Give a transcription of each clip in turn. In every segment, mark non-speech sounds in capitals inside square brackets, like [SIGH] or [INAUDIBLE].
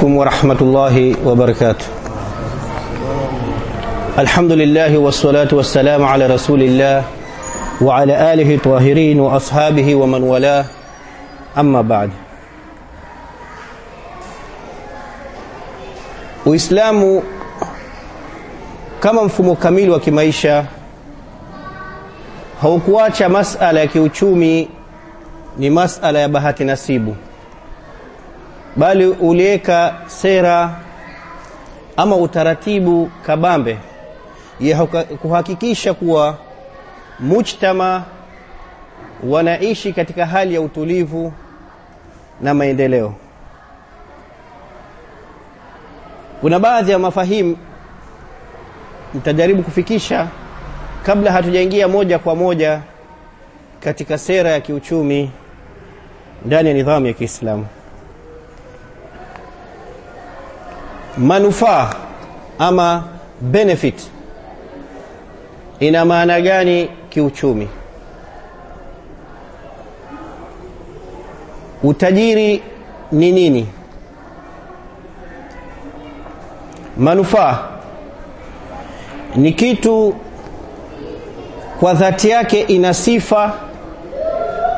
عليكم ورحمة الله وبركاته الحمد لله والصلاة والسلام على رسول الله وعلى آله الطاهرين وأصحابه ومن والاه أما بعد Uislamu kama mfumo kamili wa kimaisha haukuacha masala ya kiuchumi ni masala ya bahati nasibu bali uliweka sera ama utaratibu kabambe ya kuhakikisha kuwa mujtama wanaishi katika hali ya utulivu na maendeleo. Kuna baadhi ya mafahimu mtajaribu kufikisha kabla hatujaingia moja kwa moja katika sera ya kiuchumi ndani ya nidhamu ya Kiislamu manufaa ama benefit ina maana gani kiuchumi? Utajiri ni nini? Manufaa ni kitu kwa dhati yake ina sifa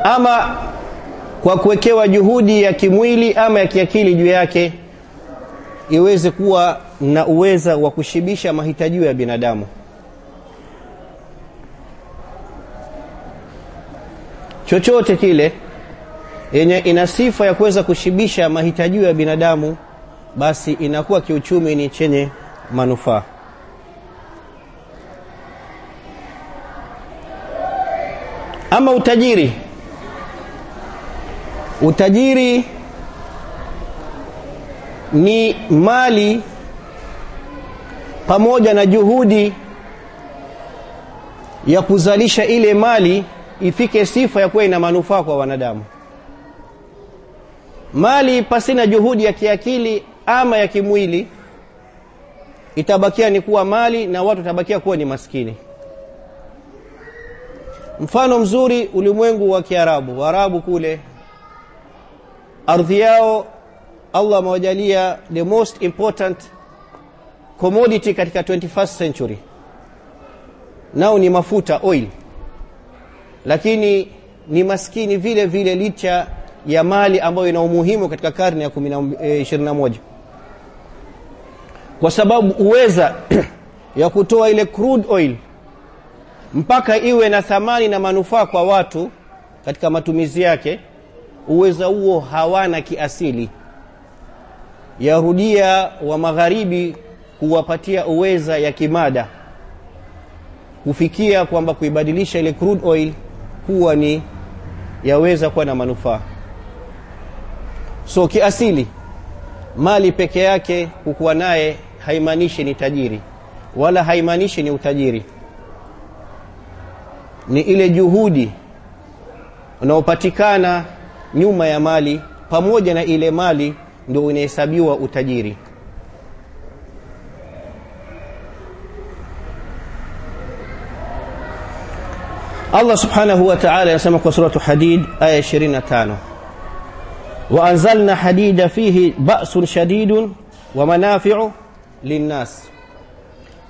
ama kwa kuwekewa juhudi ya kimwili ama ya kiakili juu yake iweze kuwa na uweza wa kushibisha mahitajio ya binadamu. Chochote kile yenye ina sifa ya kuweza kushibisha mahitajio ya binadamu basi inakuwa kiuchumi ni chenye manufaa. Ama utajiri. Utajiri ni mali pamoja na juhudi ya kuzalisha ile mali ifike sifa ya kuwa ina manufaa kwa wanadamu. Mali pasina juhudi ya kiakili ama ya kimwili itabakia ni kuwa mali na watu tabakia kuwa ni maskini. Mfano mzuri ulimwengu wa kiarabu waarabu kule ardhi yao allah amewajalia the most important commodity katika 21st century. Nao ni mafuta oil. Lakini ni maskini vile vile licha ya mali ambayo ina umuhimu katika karne ya 21 kwa sababu uweza [CLEARS THROAT] ya kutoa ile crude oil mpaka iwe na thamani na manufaa kwa watu katika matumizi yake uweza huo hawana kiasili yarudia wa magharibi kuwapatia uweza ya kimada kufikia kwamba kuibadilisha ile crude oil kuwa ni yaweza kuwa na manufaa. So kiasili mali peke yake kukuwa naye haimaanishi ni tajiri wala haimaanishi ni utajiri. Ni ile juhudi unaopatikana nyuma ya mali pamoja na ile mali ndio unahesabiwa utajiri. Allah subhanahu wa ta'ala anasema kwa suratu Hadid aya 25 wa anzalna hadida fihi ba'sun shadidun wa manafi'u linnas.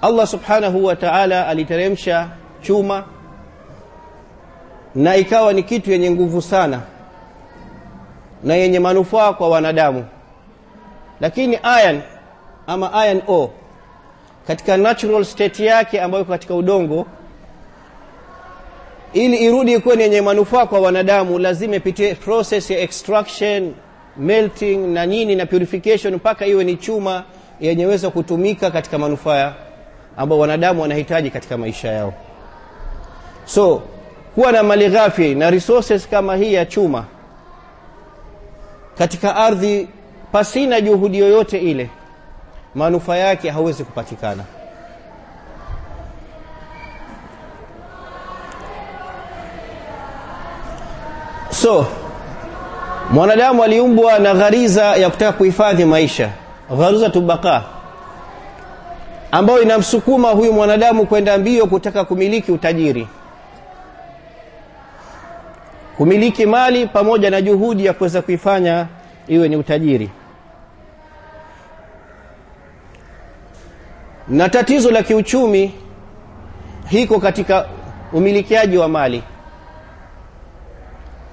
Allah subhanahu wa ta'ala aliteremsha chuma na ikawa ni kitu yenye nguvu sana na yenye manufaa kwa wanadamu lakini iron ama iron ore katika natural state yake ambayo katika udongo ili irudi ikuwe yenye manufaa kwa wanadamu lazima ipitie process ya extraction melting na nini na purification mpaka iwe ni chuma yenyeweza kutumika katika manufaa ambayo wanadamu wanahitaji katika maisha yao. So kuwa na mali ghafi na resources kama hii ya chuma katika ardhi pasina juhudi yoyote ile manufaa yake hawezi kupatikana. So mwanadamu aliumbwa na ghariza ya kutaka kuhifadhi maisha ghariza tubaka ambayo inamsukuma huyu mwanadamu kwenda mbio kutaka kumiliki utajiri. Kumiliki mali pamoja na juhudi ya kuweza kuifanya iwe ni utajiri na tatizo la kiuchumi hiko katika umilikiaji wa mali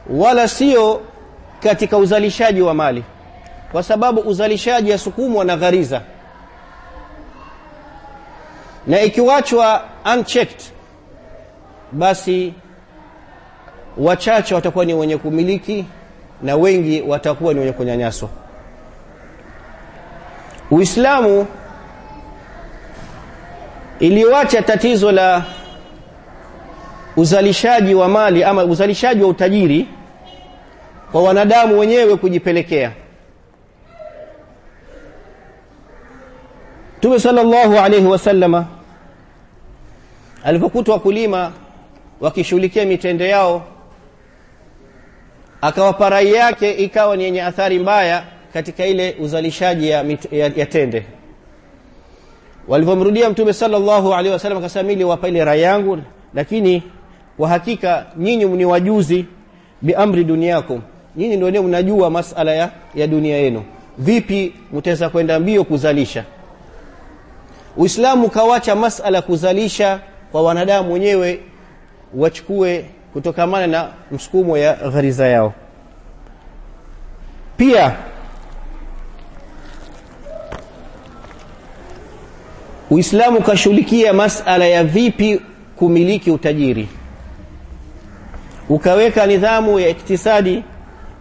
wala sio katika uzalishaji wa mali kwa sababu uzalishaji yasukumwa na ghariza. Na ikiwachwa unchecked basi wachache watakuwa ni wenye kumiliki na wengi watakuwa ni wenye kunyanyaswa uislamu iliyoacha tatizo la uzalishaji wa mali ama uzalishaji wa utajiri kwa wanadamu wenyewe kujipelekea. Mtume sallallahu alayhi wasallama alipokutwa wakulima wakishughulikia mitende yao akawapa rai yake ikawa ni yenye athari mbaya katika ile uzalishaji ya, ya, ya tende walivyomrudia mtume sallallahu alaihi wasallam akasema mimi niwapa ile rai yangu lakini kwa hakika nyinyi ni wajuzi biamri duniakum nyinyi ndio ndio mnajua masala ya, ya dunia yenu. Vipi mtaweza kwenda mbio kuzalisha? Uislamu kawacha masala kuzalisha kwa wanadamu wenyewe wachukue kutokamana na msukumo ya ghariza yao. Pia uislamu ukashughulikia masala ya vipi kumiliki utajiri. Ukaweka nidhamu ya iktisadi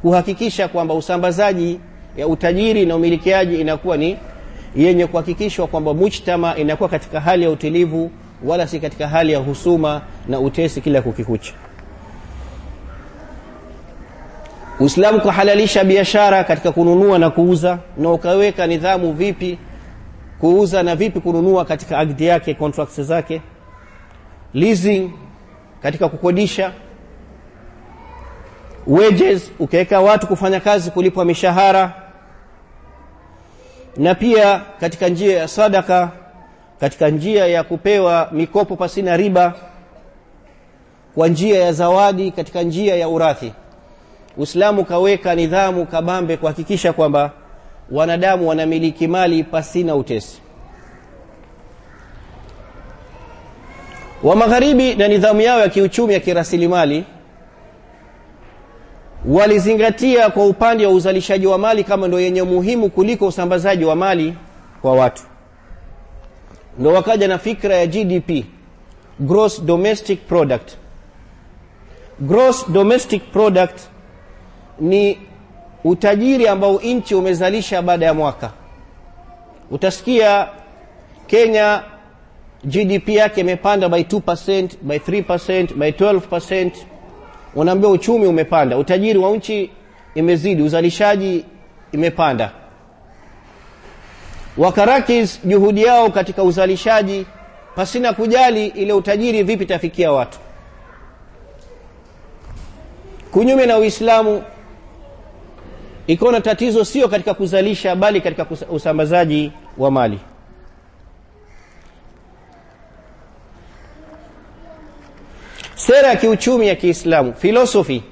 kuhakikisha kwamba usambazaji ya utajiri na umilikiaji inakuwa ni yenye kuhakikishwa kwamba mujtama inakuwa katika hali ya utulivu wala si katika hali ya husuma na utesi kila kukikucha. Uislamu kuhalalisha biashara katika kununua na kuuza na ukaweka nidhamu vipi kuuza na vipi kununua katika agdi yake contracts zake? Leasing katika kukodisha. Wages ukiweka watu kufanya kazi kulipwa mishahara. Na pia katika njia ya sadaka katika njia ya kupewa mikopo pasina riba kwa njia ya zawadi katika njia ya urathi. Uislamu kaweka nidhamu kabambe kuhakikisha kwamba wanadamu wanamiliki mali pasina utesi. Wa magharibi na nidhamu yao ya kiuchumi ya kirasilimali walizingatia kwa upande wa uzalishaji wa mali kama ndio yenye muhimu kuliko usambazaji wa mali kwa watu. Ndo wakaja na fikra ya gdp gross domestic product. Gross domestic product ni utajiri ambao nchi umezalisha baada ya mwaka. Utasikia kenya gdp yake imepanda by 2% by 3% by 12% unaambia uchumi umepanda utajiri wa nchi imezidi uzalishaji imepanda. Wakarakis juhudi yao katika uzalishaji pasina kujali ile utajiri vipi tafikia watu. Kunyume na uislamu iko na tatizo sio katika kuzalisha bali katika usambazaji wa mali. Sera ya kiuchumi ya kiislamu philosophy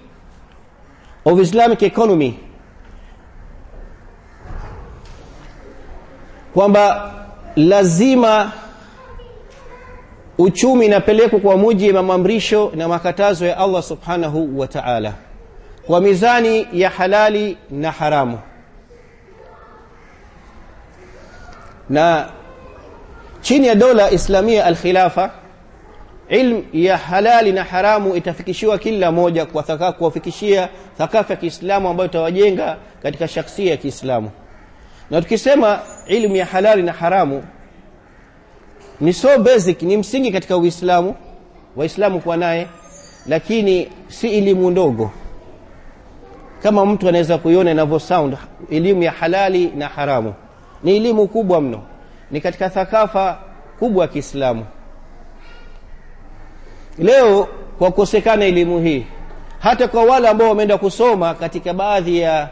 of islamic economy kwamba lazima uchumi inapelekwa kwa mujibu wa maamrisho na makatazo ya allah subhanahu wa taala kwa mizani ya halali na haramu. Na chini ya dola islamia alkhilafa ilmu ya halali na haramu itafikishiwa kila moja kwa kuwafikishia thakafa ya kiislamu ambayo itawajenga katika shaksia ya kiislamu. Na tukisema ilmu ya halali na haramu ni so basic ni msingi katika uislamu waislamu kuwa naye lakini si elimu ndogo kama mtu anaweza kuiona inavyo sound elimu ya halali na haramu. Ni elimu kubwa mno. Ni katika thakafa kubwa ya kiislamu. Leo kwa kukosekana elimu hii hata kwa wale ambao wameenda kusoma katika baadhi ya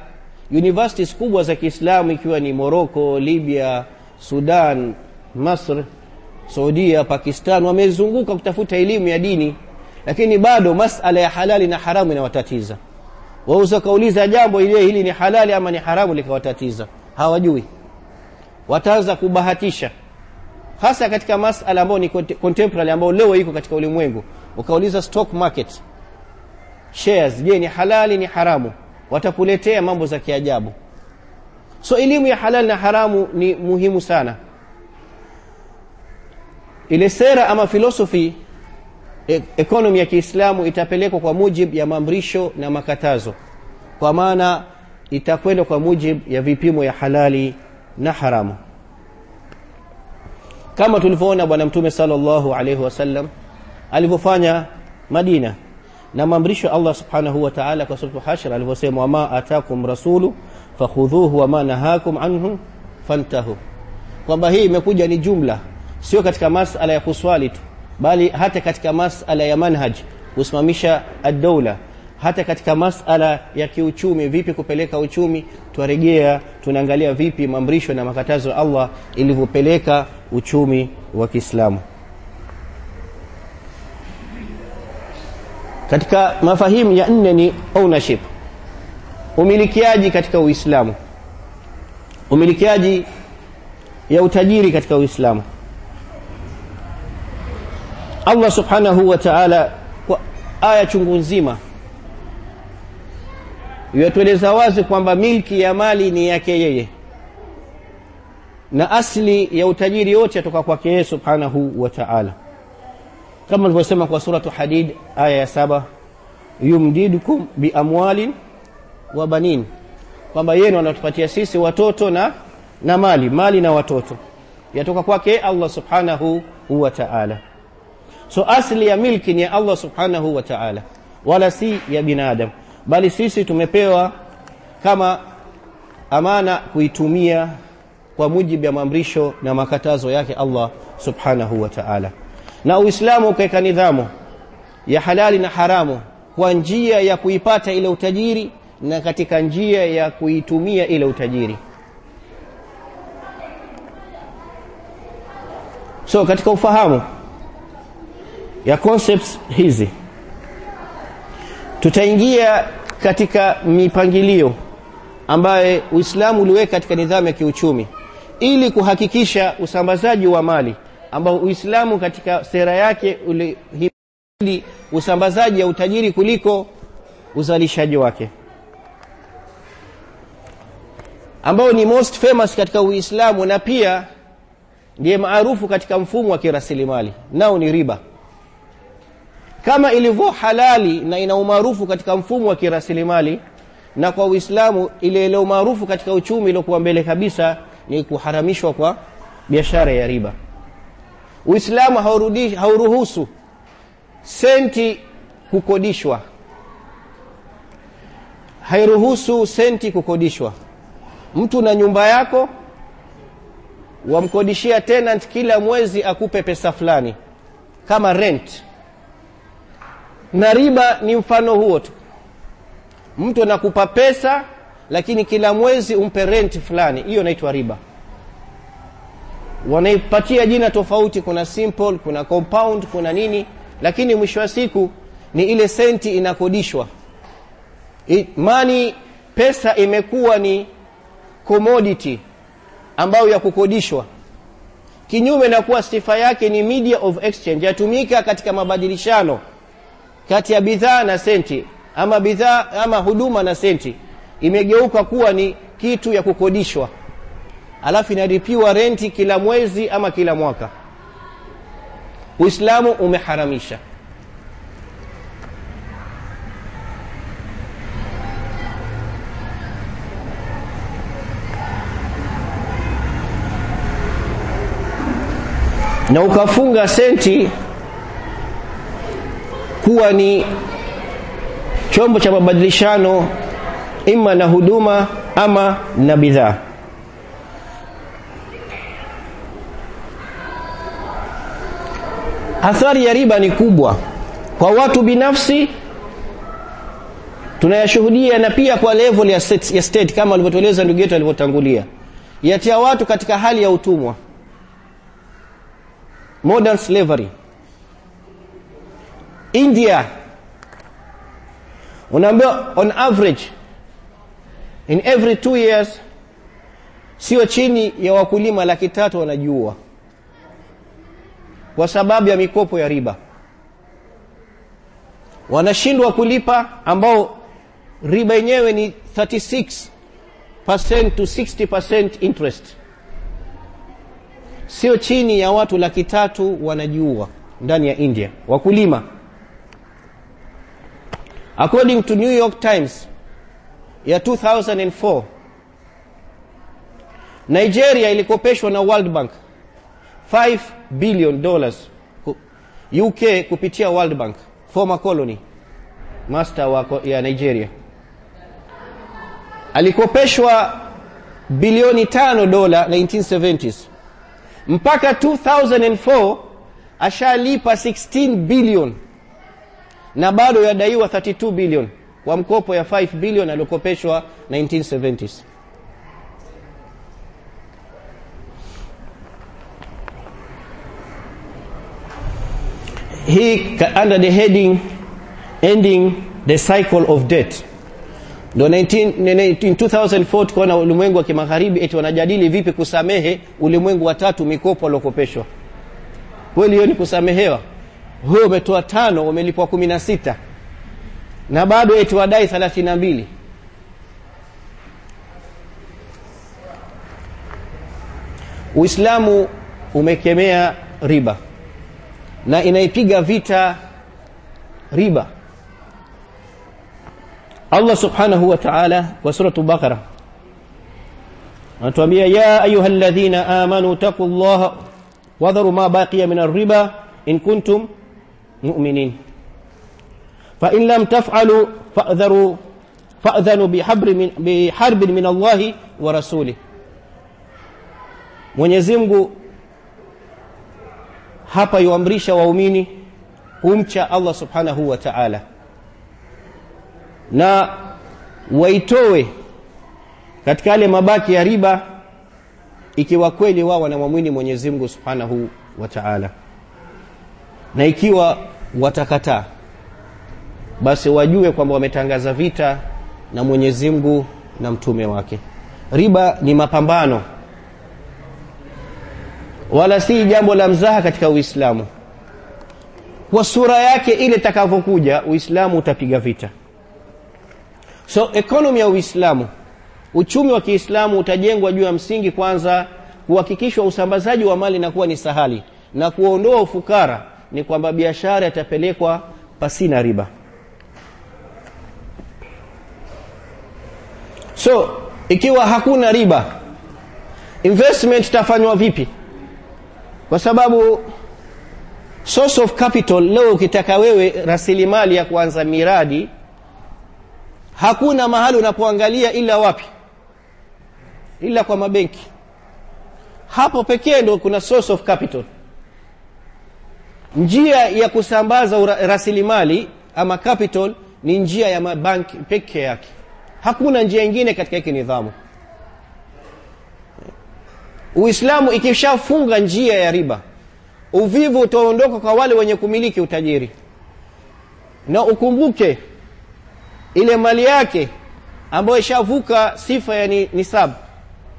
universities kubwa za kiislamu ikiwa ni morocco libya sudan masr saudia pakistan wamezunguka kutafuta elimu ya dini lakini bado masala ya halali na haramu inawatatiza wauza kauliza jambo ile hili ni halali ama ni haramu likawatatiza. Hawajui. Wataanza kubahatisha. Hasa katika masala ambayo ni contemporary ambayo leo iko katika ulimwengu. Ukauliza stock market. Shares. Je ni halali ni haramu? Watakuletea mambo za kiajabu. So elimu ya halali na haramu ni muhimu sana. Ile sera ama philosophy e economy ya kiislamu itapelekwa kwa mujibu ya maamrisho na makatazo. Kwa maana itakwenda kwa mujibu ya vipimo ya halali na haramu. Kama tulivyoona bwana mtume sallallahu alaihi wasallam alivyofanya madina na maamrisho allah subhanahu wa taala kwa sura hashr alivyosema wama atakum rasulu fakhudhuhu wama nahakum anhu fantahu. Kwamba hii imekuja ni jumla sio katika masala ya kuswali tu bali hata katika masala ya manhaj kusimamisha addaula hata katika masala ya kiuchumi vipi kupeleka uchumi twaregea tunaangalia vipi mamrisho na makatazo ya allah ilivyopeleka uchumi wa kiislamu. Katika mafahimu ya nne ni ownership umilikiaji katika uislamu umilikiaji ya utajiri katika uislamu allah subhanahu wa taala kwa aya chungu nzima. Yatueleza wazi kwamba milki ya mali ni yake yeye. Na asli ya utajiri yote yatoka kwake yeye subhanahu wa taala. Kama alivyosema kwa suratu hadid aya ya saba yumdidukum biamwalin wa banin. Kwamba yeye ndiye anatupatia sisi watoto na na mali mali na watoto. Yatoka kwake allah subhanahu wa taala so asli ya milki ni ya allah subhanahu wa taala. Wala si ya binadamu bali sisi tumepewa kama amana kuitumia kwa mujibu ya maamrisho na makatazo yake allah subhanahu wa taala. Na uislamu ukaweka nidhamu ya halali na haramu kwa njia ya kuipata ile utajiri na katika njia ya kuitumia ile utajiri. So katika ufahamu ya concepts hizi. Tutaingia katika mipangilio ambaye uislamu uliweka katika nidhamu ya kiuchumi ili kuhakikisha usambazaji wa mali ambao uislamu katika sera yake ulihimili usambazaji ya utajiri kuliko uzalishaji wake. Ambao ni most famous katika uislamu na pia ndiye maarufu katika mfumo wa kirasilimali. Nao ni riba kama ilivyo halali na ina umaarufu katika mfumo wa kirasilimali na kwa uislamu ile ile umaarufu katika uchumi iliyokuwa mbele kabisa ni kuharamishwa kwa biashara ya riba. Uislamu hauruhusu senti kukodishwa. Hairuhusu senti kukodishwa. Mtu na nyumba yako wamkodishia tenant kila mwezi akupe pesa fulani kama rent na riba ni mfano huo tu. Mtu anakupa pesa lakini kila mwezi umpe rent fulani. Hiyo inaitwa riba. Wanaipatia jina tofauti. Kuna simple kuna compound kuna nini. Lakini mwisho wa siku ni ile senti inakodishwa. Mani pesa imekuwa ni commodity ambayo ya kukodishwa. Kinyume na kuwa sifa yake ni media of exchange. Yatumika katika mabadilishano kati ya bidhaa na senti ama bidhaa ama huduma na senti imegeuka kuwa ni kitu ya kukodishwa. Alafu inalipiwa renti kila mwezi ama kila mwaka. Uislamu umeharamisha. Na ukafunga senti kuwa ni chombo cha mabadilishano ima na huduma ama na bidhaa. Athari ya riba ni kubwa kwa watu binafsi tunayashuhudia na pia kwa level ya state, ya state kama alivyotueleza ndugu yetu alivyotangulia. Yatia watu katika hali ya utumwa. Modern slavery india. Unaambiwa on average in every two years sio chini ya wakulima laki tatu wanajiua kwa sababu ya mikopo ya riba. Wanashindwa kulipa ambao riba yenyewe ni 36 to 60 interest. Sio chini ya watu laki tatu wanajiua ndani ya india. Wakulima according to new york times ya 2004 nigeria ilikopeshwa na world bank 5 billion dollars uk kupitia world bank former colony master wa ya nigeria. Alikopeshwa bilioni tano dola 1970s mpaka 2004 ashalipa 16 billion na bado yadaiwa 32 billion. Kwa mkopo ya 5 billion aliokopeshwa 1970s hii under the heading ending the cycle of debt. Ndo 2004 tukaona ulimwengu wa kimagharibi eti wanajadili vipi kusamehe ulimwengu wa tatu mikopo aliokopeshwa. Kweli hiyo ni kusamehewa huyo umetoa tano umelipwa kumi na sita. Na bado eti wadai na mbili. Uislamu umekemea riba. Na inaipiga vita riba. Allah subhanahu wa taala kwa suratu bakara anatuambia ya ayuha ladhina amanu taku llaha wadharu ma baqiya min arriba in kuntum muminin. Fa in lam taf'alu fadharu fadhanu biharbin min Allah wa rasulih. Mwenyezi mungu hapa yuamrisha waumini kumcha allah subhanahu wa taala. Na waitoe katika yale mabaki ya riba ikiwa kweli wao wanamwamini mwenyezi mungu subhanahu wa taala na ikiwa watakataa basi wajue kwamba wametangaza vita na mwenyezi mungu na mtume wake. Riba ni mapambano wala si jambo la mzaha katika uislamu. Kwa sura yake ile takavyokuja uislamu utapiga vita. So ekonomi ya uislamu uchumi wa kiislamu utajengwa juu ya msingi kwanza kuhakikishwa usambazaji wa mali na kuwa ni sahali na kuondoa ufukara ni kwamba biashara itapelekwa pasina riba. So ikiwa hakuna riba investment itafanywa vipi? Kwa sababu source of capital leo ukitaka wewe rasilimali ya kuanza miradi hakuna mahali unapoangalia ila wapi? Ila kwa mabenki. Hapo pekee ndo kuna source of capital njia ya kusambaza rasilimali ama capital ni njia ya mabanki pekee yake. Hakuna njia nyingine katika hiki nidhamu. Uislamu ikishafunga njia ya riba uvivu utaondoka kwa wale wenye kumiliki utajiri. Na ukumbuke ile mali yake ambayo ishavuka sifa ya ni, nisab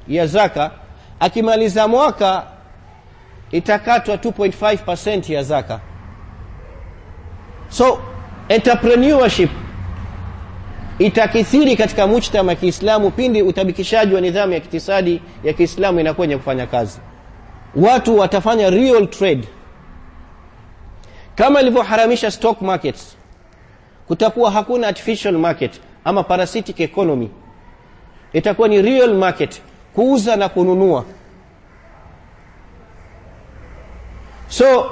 ya zaka akimaliza mwaka itakatwa 2.5% ya zaka. So entrepreneurship itakithiri katika mujtama kiislamu pindi utabikishaji wa nidhamu ya kitisadi ya kiislamu inakuwa kufanya kazi. Watu watafanya real trade. Kama ilivyoharamisha stock markets kutakuwa hakuna artificial market ama parasitic economy. Itakuwa ni real market kuuza na kununua so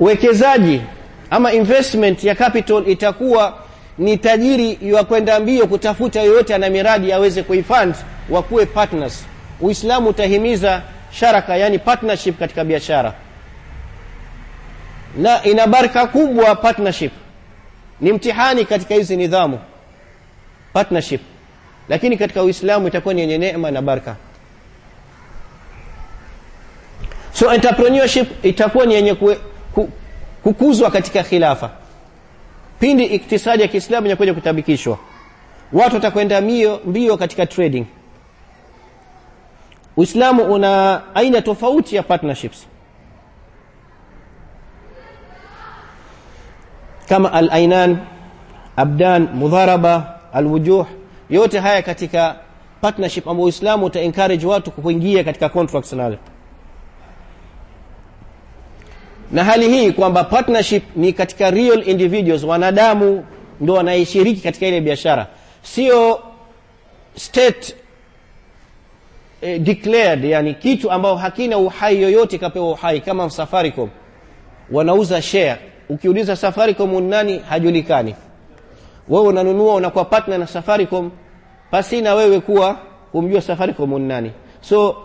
wekezaji ama investment ya capital itakuwa ni tajiri ya kwenda mbio kutafuta yoyote ana miradi aweze kuifund wakuwe partners. Uislamu utahimiza sharaka yani partnership katika biashara. Na ina baraka kubwa partnership. Ni mtihani katika hizi nidhamu. Partnership. Lakini katika uislamu itakuwa ni yenye neema na baraka so entrepreneurship itakuwa ni yenye kukuzwa katika khilafa. Pindi iktisadi ya kiislamu inakuja kutabikishwa watu watakwenda mio mbio katika trading. Uislamu una aina tofauti ya partnerships. Kama al-ainan abdan mudharaba al wujuh yote haya katika partnership ambayo Uislamu uta encourage watu kuingia katika contracts nayo na hali hii kwamba partnership ni katika real individuals wanadamu ndio wanaishiriki katika ile biashara. Sio state eh, declared yani kitu ambao hakina uhai yoyote kapewa uhai kama Safaricom. Wanauza share. Ukiuliza Safaricom nani hajulikani. Wewe unanunua unakuwa partner na Safaricom pasina wewe kuwa umjua Safaricom nani. So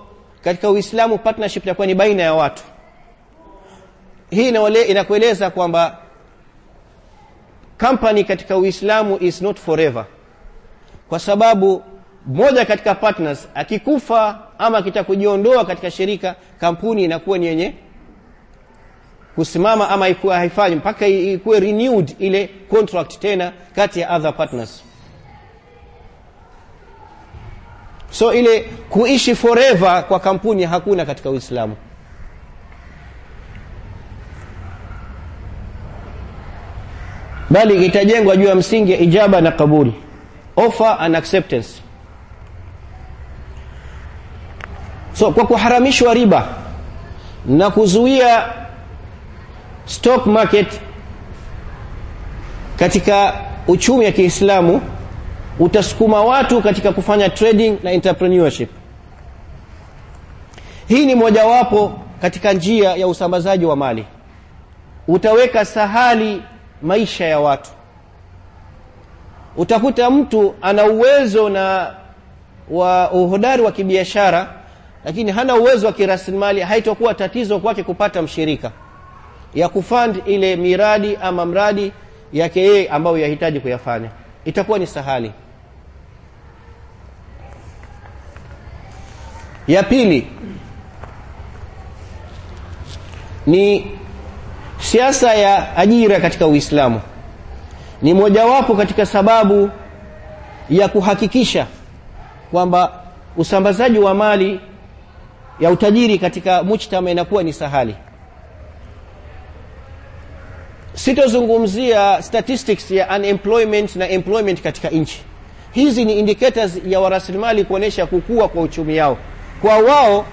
katika Uislamu partnership itakuwa ni baina ya watu hii inakueleza kwamba company katika Uislamu is not forever. Kwa sababu moja katika partners akikufa ama kitakujiondoa katika shirika kampuni inakuwa ni yenye kusimama ama ikuwa haifanyi mpaka ikuwe renewed ile contract tena kati ya other partners. So ile kuishi forever kwa kampuni hakuna katika Uislamu bali itajengwa juu ya msingi ya ijaba na kabuli offer and acceptance. So kwa kuharamishwa riba na kuzuia stock market katika uchumi wa Kiislamu utasukuma watu katika kufanya trading na entrepreneurship. Hii ni mojawapo katika njia ya usambazaji wa mali. Utaweka sahali maisha ya watu. Utakuta mtu ana uwezo na wa uhodari wa kibiashara lakini hana uwezo wa kirasilimali haitokuwa tatizo kwake kupata mshirika ya kufund ile miradi ama mradi yake yeye ambayo yahitaji kuyafanya. Itakuwa ni sahali. Ya pili ni siasa ya ajira katika Uislamu ni mojawapo katika sababu ya kuhakikisha kwamba usambazaji wa mali ya utajiri katika mujtama inakuwa ni sahali. Sitozungumzia statistics ya unemployment na employment katika nchi. Hizi ni indicators ya warasilimali kuonesha kukua kwa uchumi yao. Kwa wao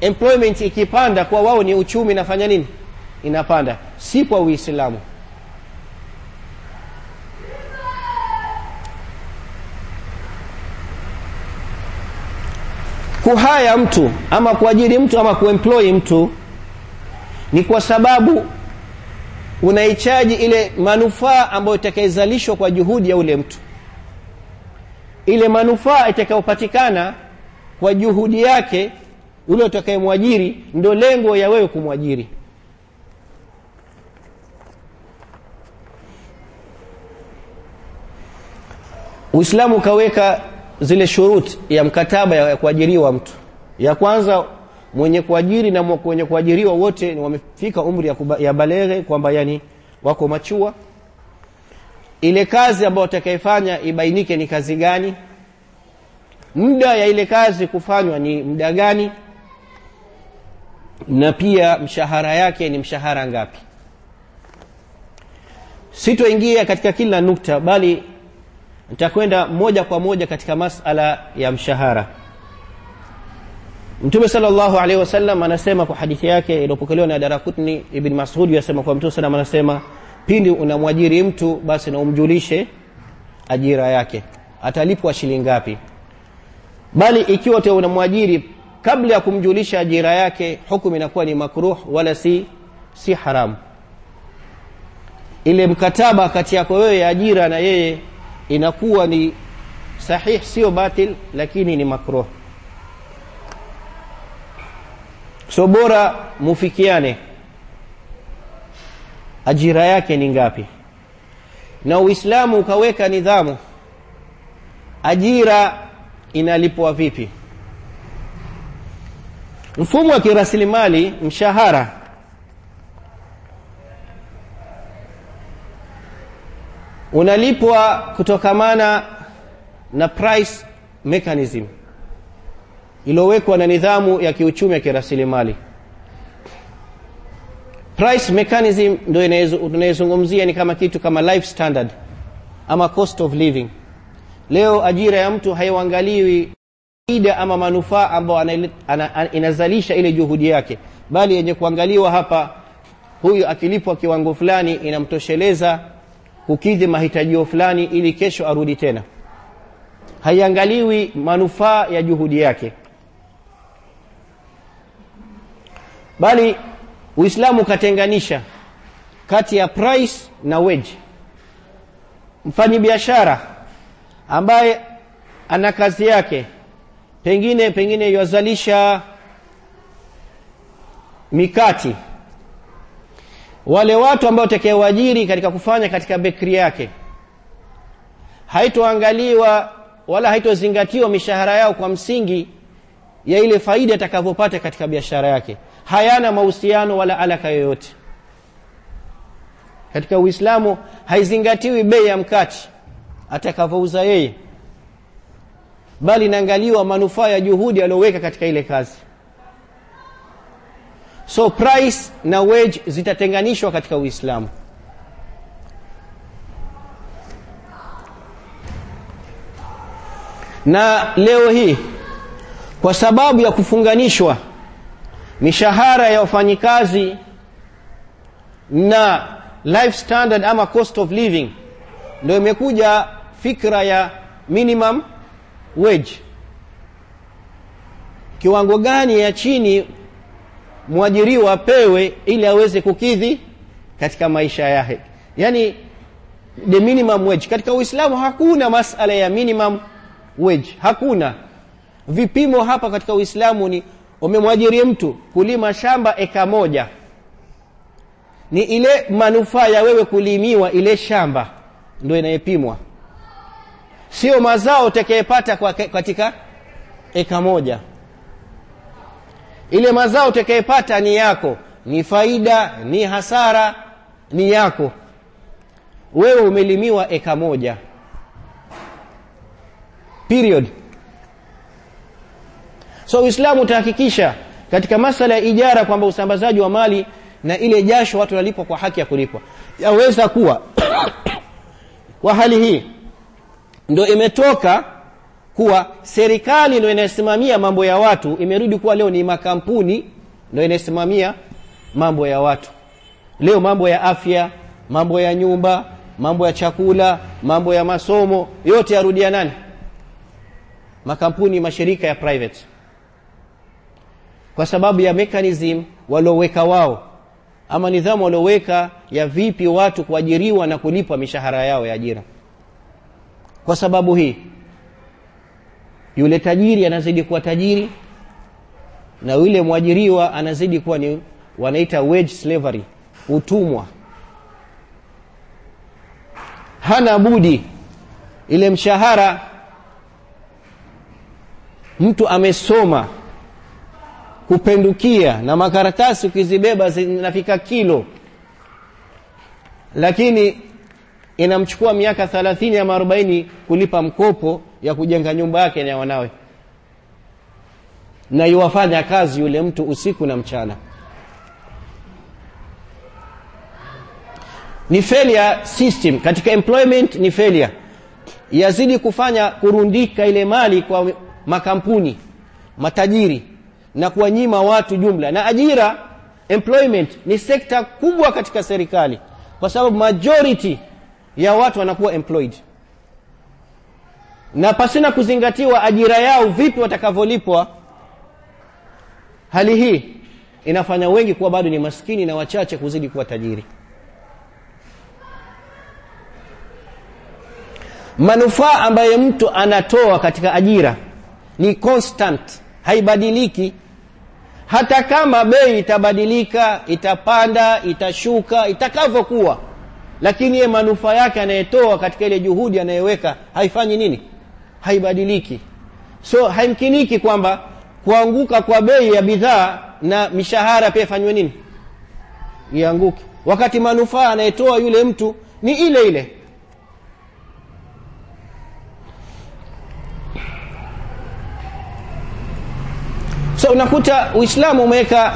employment ikipanda kwa wao ni uchumi nafanya nini? Inapanda si kwa uislamu. Kuhaya mtu ama kuajiri mtu ama kuemploy mtu ni kwa sababu unaichaji ile manufaa ambayo itakayozalishwa kwa juhudi ya ule mtu. Ile manufaa itakayopatikana kwa juhudi yake ule utakayemwajiri ndio lengo ya wewe kumwajiri Uislamu ukaweka zile shuruti ya mkataba ya kuajiriwa mtu. Ya kwanza mwenye kuajiri na mwenye kuajiriwa wote wamefika umri ya, ya baleghe kwamba yani wako machua. Ile kazi ambayo utakayefanya ibainike ni kazi gani? Muda ya ile kazi kufanywa ni muda gani? Na pia mshahara yake ni mshahara ngapi? Sitoingia katika kila nukta bali nitakwenda moja kwa moja katika masala ya mshahara. Mtume sallallahu alaihi wasallam anasema kwa hadithi yake iliyopokelewa na darakutni ibn masud yasema kwa mtume sallam anasema pindi unamwajiri mtu basi na umjulishe ajira yake. Atalipwa shilingi ngapi? Bali ikiwa te unamwajiri kabla ya kumjulisha ajira yake hukumu inakuwa ni makruh wala si si haramu ile mkataba kati yako wewe ya ajira na yeye inakuwa ni sahih sio batil lakini ni makruh. So bora mufikiane ajira yake ni ngapi? Na uislamu ukaweka nidhamu ajira inalipwa vipi? Mfumo wa kirasilimali mshahara unalipwa kutokamana na price mechanism iliyowekwa na nidhamu ya kiuchumi ya kirasilimali. Price mechanism ndio tunayozungumzia ni kama kitu kama life standard ama cost of living. Leo ajira ya mtu haiangaliwi faida ama manufaa ambayo inazalisha ile juhudi yake bali yenye kuangaliwa hapa huyu akilipwa kiwango fulani inamtosheleza kukidhi mahitajio fulani ili kesho arudi tena. Haiangaliwi manufaa ya juhudi yake. Bali uislamu ukatenganisha kati ya price na wage. Mfanyi biashara ambaye ana kazi yake pengine pengine yazalisha mikati wale watu ambao watakaoajiri katika kufanya katika bekri yake. Haitoangaliwa wala haitozingatiwa mishahara yao kwa msingi ya ile faida atakavyopata katika biashara yake. Hayana mahusiano wala alaka yoyote. Katika uislamu haizingatiwi bei ya mkati atakavyouza yeye bali inaangaliwa manufaa ya juhudi aliyoweka katika ile kazi so price na wage zitatenganishwa katika uislamu. Na leo hii kwa sababu ya kufunganishwa mishahara ya wafanyikazi na life standard ama cost of living ndio imekuja fikra ya minimum wage. Kiwango gani ya chini mwajiriwa apewe ili aweze kukidhi katika maisha yake. Yani the minimum wage. Katika uislamu hakuna masala ya minimum wage. Hakuna. Vipimo hapa katika uislamu ni umemwajiri mtu kulima shamba eka moja. Ni ile manufaa ya wewe kulimiwa ile shamba ndio inayepimwa. Sio mazao utakayepata katika eka moja ile mazao utakayepata ni yako. Ni faida ni hasara ni yako. Wewe umelimiwa eka moja. Period. So uislamu utahakikisha katika masala ya ijara kwamba usambazaji wa mali na ile jasho watu walipwa kwa haki ya kulipwa. Yaweza kuwa [COUGHS] kwa hali hii ndio imetoka kuwa serikali ndio inasimamia mambo ya watu. Imerudi kuwa leo ni makampuni ndio inasimamia mambo ya watu. Leo mambo ya afya mambo ya nyumba mambo ya chakula mambo ya masomo yote yarudia nani? Makampuni mashirika ya private. Kwa sababu ya mechanism walioweka wao ama nidhamu walioweka ya vipi watu kuajiriwa na kulipwa mishahara yao ya ajira. Kwa sababu hii yule tajiri anazidi kuwa tajiri na yule mwajiriwa anazidi kuwa ni wanaita wage slavery utumwa. Hana budi ile mshahara mtu amesoma kupendukia na makaratasi ukizibeba zinafika kilo. Lakini inamchukua miaka thalathini ama arobaini kulipa mkopo ya kujenga nyumba yake na wanawe. Na iwafanya kazi yule mtu usiku na mchana. Ni failure system. Katika employment ni failure. Yazidi kufanya kurundika ile mali kwa makampuni matajiri na kuwanyima watu jumla. Na ajira employment ni sekta kubwa katika serikali. Kwa sababu majority ya watu wanakuwa employed na pasina kuzingatiwa ajira yao vipi watakavyolipwa. Hali hii inafanya wengi kuwa bado ni maskini na wachache kuzidi kuwa tajiri. Manufaa ambayo mtu anatoa katika ajira ni constant haibadiliki. Hata kama bei itabadilika itapanda itashuka itakavyokuwa lakini ye manufaa yake anayetoa katika ile juhudi anayeweka haifanyi nini haibadiliki. So haimkiniki kwamba kuanguka kwa bei ya bidhaa na mishahara pia ifanywe nini? Ianguke. Wakati manufaa anayetoa yule mtu ni ile ile. So unakuta uislamu umeweka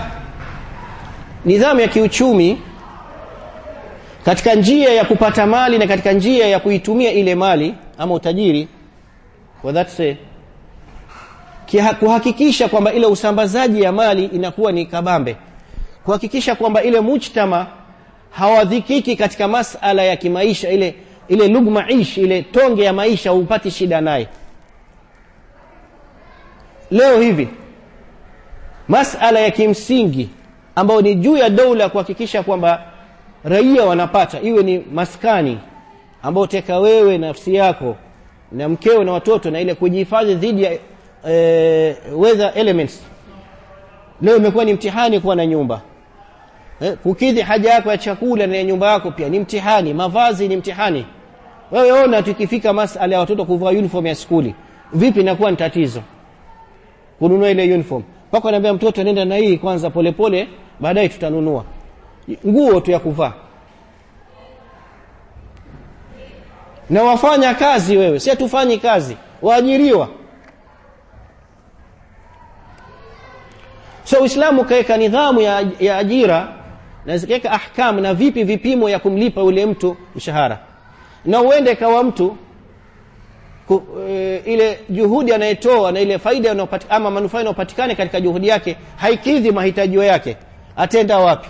nidhamu ya kiuchumi katika njia ya kupata mali na katika njia ya kuitumia ile mali ama utajiri for that say, kuhakikisha kwamba ile usambazaji ya mali inakuwa ni kabambe. Kuhakikisha kwamba ile mujtama hawadhikiki katika masala ya kimaisha ile ile lugma ish ile tonge ya maisha upati shida naye. Leo hivi masala ya kimsingi ambayo ni juu ya doula kuhakikisha kwamba raia wanapata iwe ni maskani ambao teka wewe nafsi yako na mkeo na watoto na ile kujihifadhi dhidi ya e, weather elements. Leo imekuwa ni mtihani kuwa na nyumba. Eh, kukidhi haja yako ya chakula na ya nyumba yako pia ni mtihani mavazi ni mtihani. Wewe ona tukifika masala ya watoto kuvaa uniform ya skuli. Vipi inakuwa ni tatizo? Kununua ile uniform. Mpaka anaambia mtoto nenda na hii kwanza polepole baadaye tutanunua. Nguo tu ya kuvaa na wafanya kazi wewe si hatufanyi kazi. Waajiriwa. So uislamu ukaweka nidhamu ya, ya ajira na zikaweka ahkam na vipi vipimo ya kumlipa ule mtu mshahara. Na uende kawa mtu ku, e, ile juhudi anayetoa na ile faida ama manufaa inayopatikana katika juhudi yake haikidhi mahitajio yake. Atenda wapi?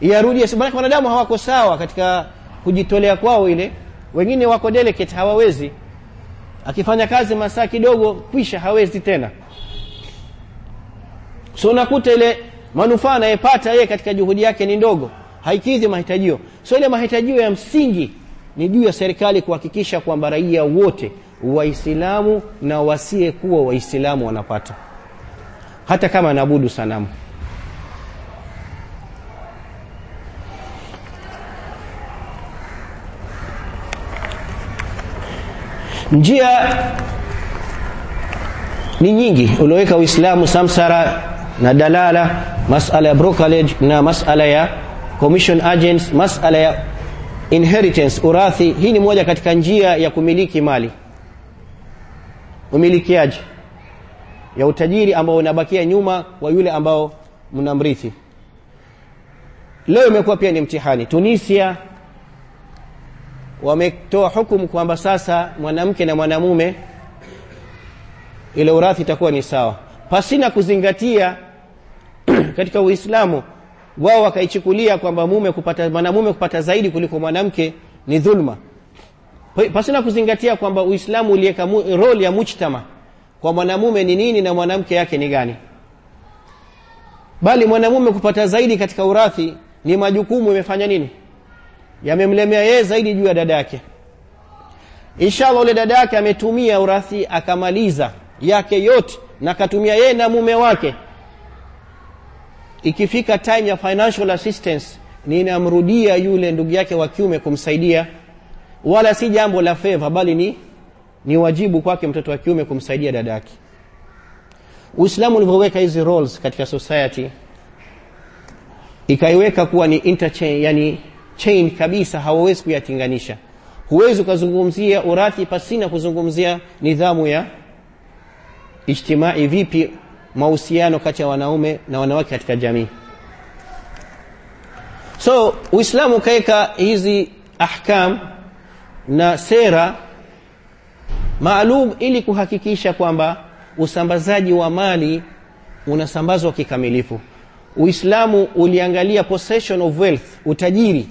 Yarudi maanake wanadamu hawako sawa katika kujitolea kwao ile wengine wako delicate hawawezi. Akifanya kazi masaa kidogo kwisha hawezi tena. So unakuta ile manufaa anayepata yeye katika juhudi yake ni ndogo haikidhi mahitajio. So ile mahitajio ya msingi ni juu ya serikali kuhakikisha kwamba raia wote waislamu na wasiyekuwa waislamu wanapata. Hata kama anaabudu sanamu njia ni nyingi. Ulioweka uislamu samsara na dalala masala ya brokerage na masala ya commission agents masala ya inheritance urathi. Hii ni moja katika njia ya kumiliki mali. Umilikiaji ya utajiri ambao unabakia nyuma kwa yule ambao mnamrithi. Leo imekuwa pia ni mtihani. Tunisia wametoa hukumu kwamba sasa mwanamke na mwanamume ile urathi itakuwa ni sawa. Pasina kuzingatia [CLEARS THROAT] katika uislamu wao wakaichukulia kwamba mume kupata mwanamume kupata zaidi kuliko mwanamke ni dhulma. Pasina kuzingatia kwamba uislamu uliweka role ya mujtama kwa mwanamume ni nini na mwanamke yake ni gani. Bali mwanamume kupata zaidi katika urathi ni majukumu imefanya nini yamemlemea yeye zaidi juu ya dada yake. Inshallah ule dada yake ametumia urathi akamaliza yake yote na akatumia yeye na mume wake. Ikifika time ya financial assistance ninamrudia yule ndugu yake wa kiume kumsaidia. Wala si jambo la feva bali ni ni wajibu kwake mtoto wa kiume kumsaidia dada yake. Uislamu ulivyoweka hizi roles katika society ikaiweka kuwa ni interchange yani chain kabisa hawawezi kuyatinganisha. Huwezi ukazungumzia urathi pasina kuzungumzia nidhamu ya ijtimai vipi mahusiano kati ya wanaume na wanawake katika jamii. So uislamu ukaweka hizi ahkam na sera maalum ili kuhakikisha kwamba usambazaji wa mali unasambazwa kikamilifu. Uislamu uliangalia possession of wealth utajiri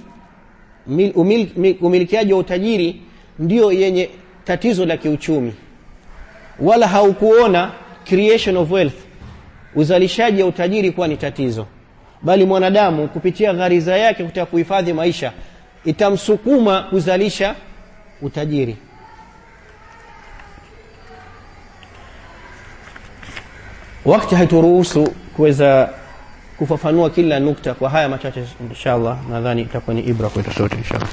umilikiaji wa utajiri ndio yenye tatizo la kiuchumi. Wala haukuona creation of wealth uzalishaji wa utajiri kuwa ni tatizo. Bali mwanadamu kupitia ghariza yake kutaka kuhifadhi maisha itamsukuma kuzalisha utajiri. Wakati haituruhusu kuweza kufafanua kila nukta kwa haya machache inshallah nadhani itakuwa ni ibra kwetu sote inshallah